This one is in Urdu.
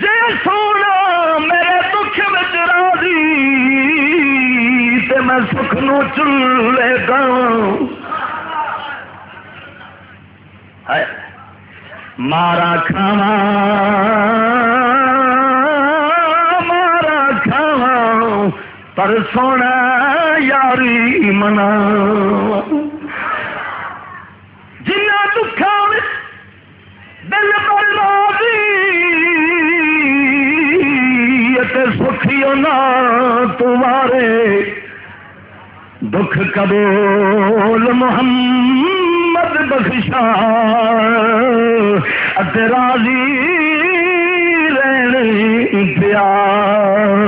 جے سونا میرے دکھ بچ راضی، تے میں سکھ نو چلے گا۔ مارا کھاوا مارا کھاوا پر سونا یاری منا جنا دکھا تے سکھی ہونا تمہارے۔ دکھ قبول محمد بخشا راضی رہنے پیار